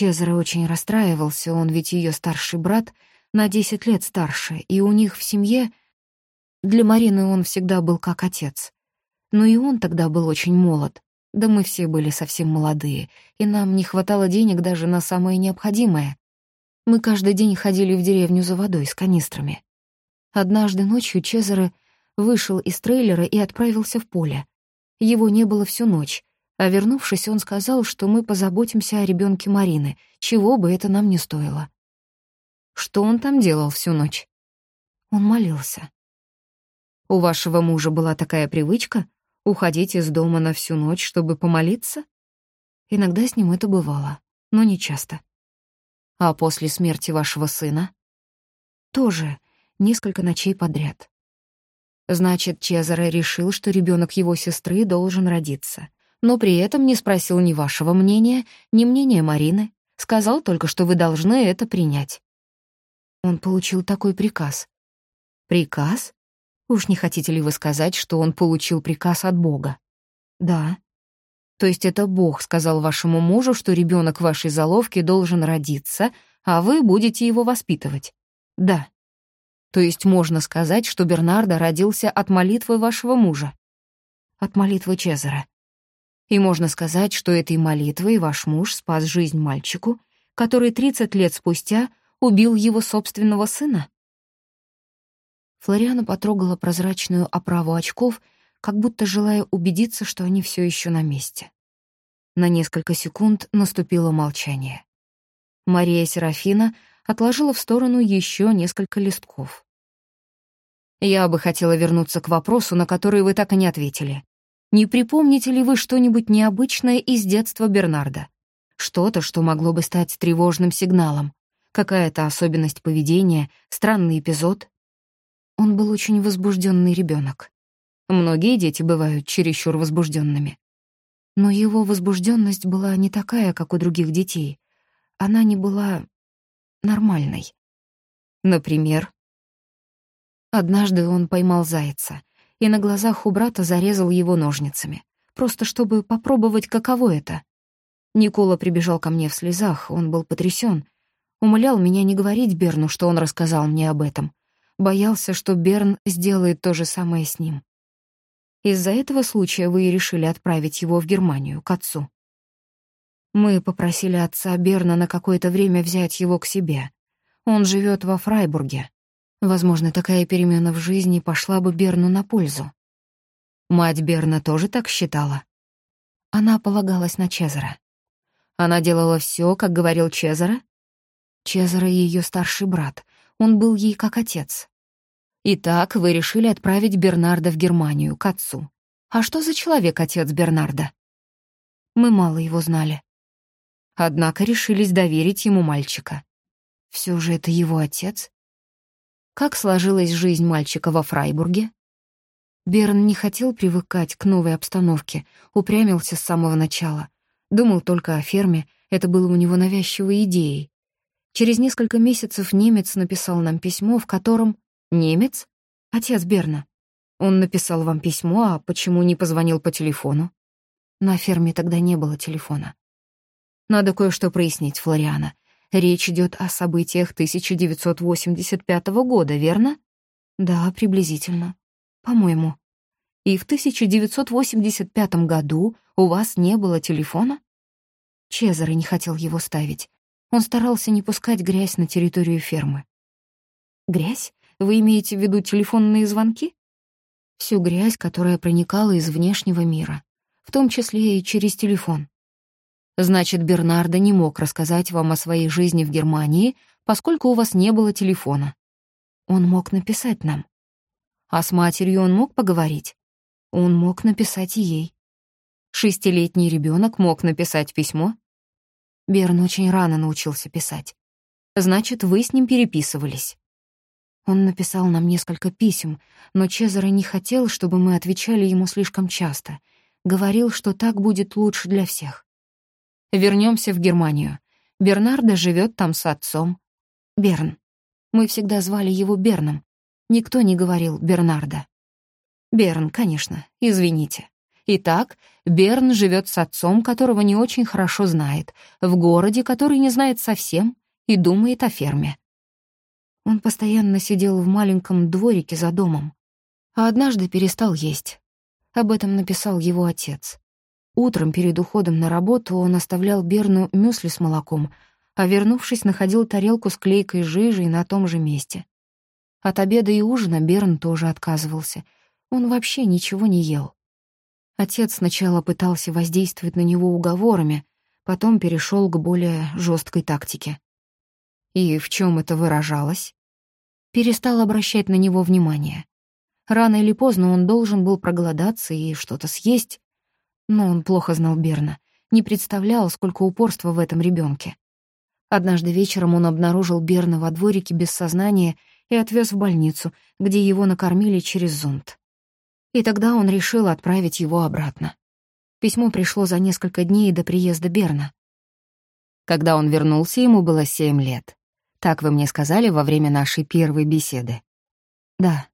Чезаре очень расстраивался, он ведь ее старший брат на десять лет старше, и у них в семье... Для Марины он всегда был как отец. Но и он тогда был очень молод. Да мы все были совсем молодые, и нам не хватало денег даже на самое необходимое. Мы каждый день ходили в деревню за водой с канистрами. Однажды ночью Чезаре вышел из трейлера и отправился в поле. Его не было всю ночь, а вернувшись, он сказал, что мы позаботимся о ребенке Марины, чего бы это нам не стоило. Что он там делал всю ночь? Он молился. У вашего мужа была такая привычка уходить из дома на всю ночь, чтобы помолиться? Иногда с ним это бывало, но не часто. А после смерти вашего сына? Тоже несколько ночей подряд. Значит, Чезаре решил, что ребенок его сестры должен родиться, но при этом не спросил ни вашего мнения, ни мнения Марины, сказал только, что вы должны это принять. Он получил такой приказ. Приказ? Уж не хотите ли вы сказать, что он получил приказ от Бога? Да. То есть это Бог сказал вашему мужу, что ребенок вашей заловки должен родиться, а вы будете его воспитывать? Да. То есть можно сказать, что Бернардо родился от молитвы вашего мужа? От молитвы Чезаре. И можно сказать, что этой молитвой ваш муж спас жизнь мальчику, который 30 лет спустя убил его собственного сына? Флориана потрогала прозрачную оправу очков, как будто желая убедиться, что они все еще на месте. На несколько секунд наступило молчание. Мария Серафина отложила в сторону еще несколько листков. «Я бы хотела вернуться к вопросу, на который вы так и не ответили. Не припомните ли вы что-нибудь необычное из детства Бернарда? Что-то, что могло бы стать тревожным сигналом? Какая-то особенность поведения, странный эпизод?» Он был очень возбужденный ребенок. Многие дети бывают чересчур возбужденными. Но его возбужденность была не такая, как у других детей. Она не была нормальной. Например, однажды он поймал зайца и на глазах у брата зарезал его ножницами, просто чтобы попробовать, каково это. Никола прибежал ко мне в слезах, он был потрясен, умолял меня не говорить Берну, что он рассказал мне об этом. Боялся, что Берн сделает то же самое с ним. Из-за этого случая вы и решили отправить его в Германию, к отцу. Мы попросили отца Берна на какое-то время взять его к себе. Он живет во Фрайбурге. Возможно, такая перемена в жизни пошла бы Берну на пользу. Мать Берна тоже так считала. Она полагалась на Чезаре. Она делала все, как говорил Чезаре. Чезаре — ее старший брат. Он был ей как отец. Итак, вы решили отправить Бернарда в Германию, к отцу. А что за человек отец Бернарда? Мы мало его знали. Однако решились доверить ему мальчика. Все же это его отец. Как сложилась жизнь мальчика во Фрайбурге? Берн не хотел привыкать к новой обстановке, упрямился с самого начала. Думал только о ферме, это было у него навязчивой идеей. Через несколько месяцев немец написал нам письмо, в котором «Немец? Отец Берна. Он написал вам письмо, а почему не позвонил по телефону?» На ферме тогда не было телефона. Надо кое-что прояснить, Флориана. Речь идет о событиях 1985 года, верно? Да, приблизительно. По-моему. И в 1985 году у вас не было телефона? Чезаре не хотел его ставить. Он старался не пускать грязь на территорию фермы. Грязь? Вы имеете в виду телефонные звонки? Всю грязь, которая проникала из внешнего мира, в том числе и через телефон. Значит, Бернардо не мог рассказать вам о своей жизни в Германии, поскольку у вас не было телефона. Он мог написать нам. А с матерью он мог поговорить? Он мог написать ей. Шестилетний ребенок мог написать письмо? Берн очень рано научился писать. Значит, вы с ним переписывались. Он написал нам несколько писем, но Чезаре не хотел, чтобы мы отвечали ему слишком часто. Говорил, что так будет лучше для всех. Вернемся в Германию. Бернардо живет там с отцом. Берн. Мы всегда звали его Берном. Никто не говорил Бернардо. Берн, конечно, извините. Итак, Берн живет с отцом, которого не очень хорошо знает, в городе, который не знает совсем, и думает о ферме. Он постоянно сидел в маленьком дворике за домом, а однажды перестал есть. Об этом написал его отец. Утром перед уходом на работу он оставлял Берну мюсли с молоком, а вернувшись, находил тарелку с клейкой жижей на том же месте. От обеда и ужина Берн тоже отказывался. Он вообще ничего не ел. Отец сначала пытался воздействовать на него уговорами, потом перешел к более жесткой тактике. И в чем это выражалось? Перестал обращать на него внимание. Рано или поздно он должен был проголодаться и что-то съесть. Но он плохо знал Берна, не представлял, сколько упорства в этом ребенке. Однажды вечером он обнаружил Берна во дворике без сознания и отвез в больницу, где его накормили через зонт. И тогда он решил отправить его обратно. Письмо пришло за несколько дней до приезда Берна. Когда он вернулся, ему было семь лет. Так вы мне сказали во время нашей первой беседы. Да.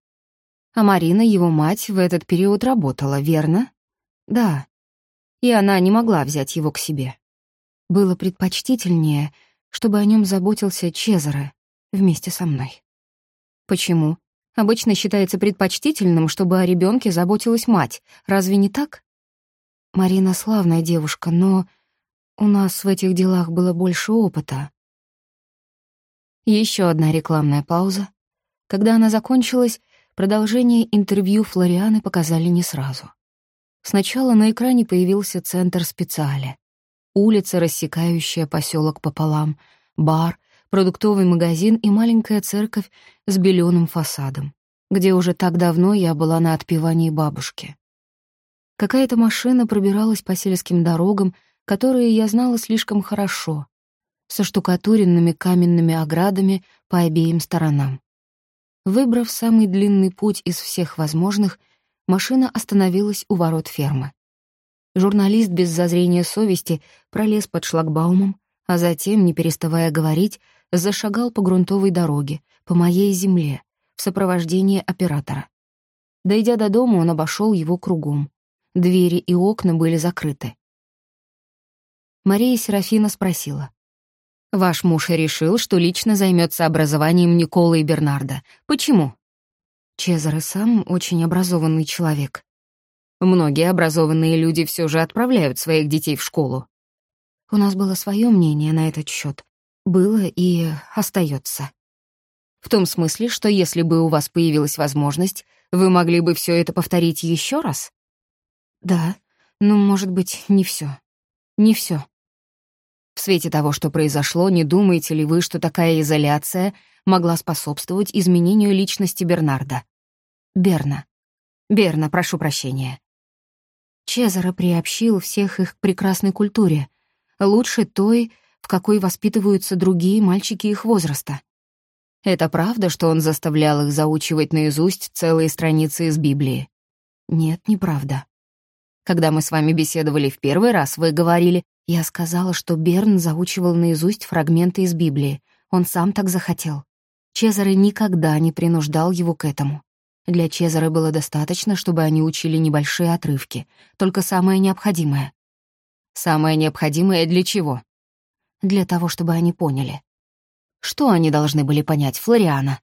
А Марина, его мать, в этот период работала, верно? Да. И она не могла взять его к себе. Было предпочтительнее, чтобы о нем заботился Чезаре вместе со мной. Почему? Обычно считается предпочтительным, чтобы о ребенке заботилась мать. Разве не так? Марина славная девушка, но у нас в этих делах было больше опыта. Еще одна рекламная пауза. Когда она закончилась, Продолжение интервью Флорианы показали не сразу. Сначала на экране появился центр специали. Улица, рассекающая поселок пополам, бар, продуктовый магазин и маленькая церковь с беленым фасадом, где уже так давно я была на отпевании бабушки. Какая-то машина пробиралась по сельским дорогам, которые я знала слишком хорошо, со штукатуренными каменными оградами по обеим сторонам. Выбрав самый длинный путь из всех возможных, машина остановилась у ворот фермы. Журналист без зазрения совести пролез под шлагбаумом, а затем, не переставая говорить, зашагал по грунтовой дороге, по моей земле, в сопровождении оператора. Дойдя до дома, он обошел его кругом. Двери и окна были закрыты. Мария Серафина спросила. Ваш муж решил, что лично займется образованием Николы и Бернарда. Почему? Чезаре сам очень образованный человек. Многие образованные люди все же отправляют своих детей в школу. У нас было свое мнение на этот счет. Было и остается. В том смысле, что если бы у вас появилась возможность, вы могли бы все это повторить еще раз? Да, но, может быть, не все. Не все. В свете того, что произошло, не думаете ли вы, что такая изоляция могла способствовать изменению личности Бернарда? Берна. Берна, прошу прощения. Чезаро приобщил всех их к прекрасной культуре, лучше той, в какой воспитываются другие мальчики их возраста. Это правда, что он заставлял их заучивать наизусть целые страницы из Библии? Нет, неправда. Когда мы с вами беседовали в первый раз, вы говорили, я сказала, что Берн заучивал наизусть фрагменты из Библии. Он сам так захотел. Чезаре никогда не принуждал его к этому. Для Чезаре было достаточно, чтобы они учили небольшие отрывки, только самое необходимое. Самое необходимое для чего? Для того, чтобы они поняли. Что они должны были понять, Флориана?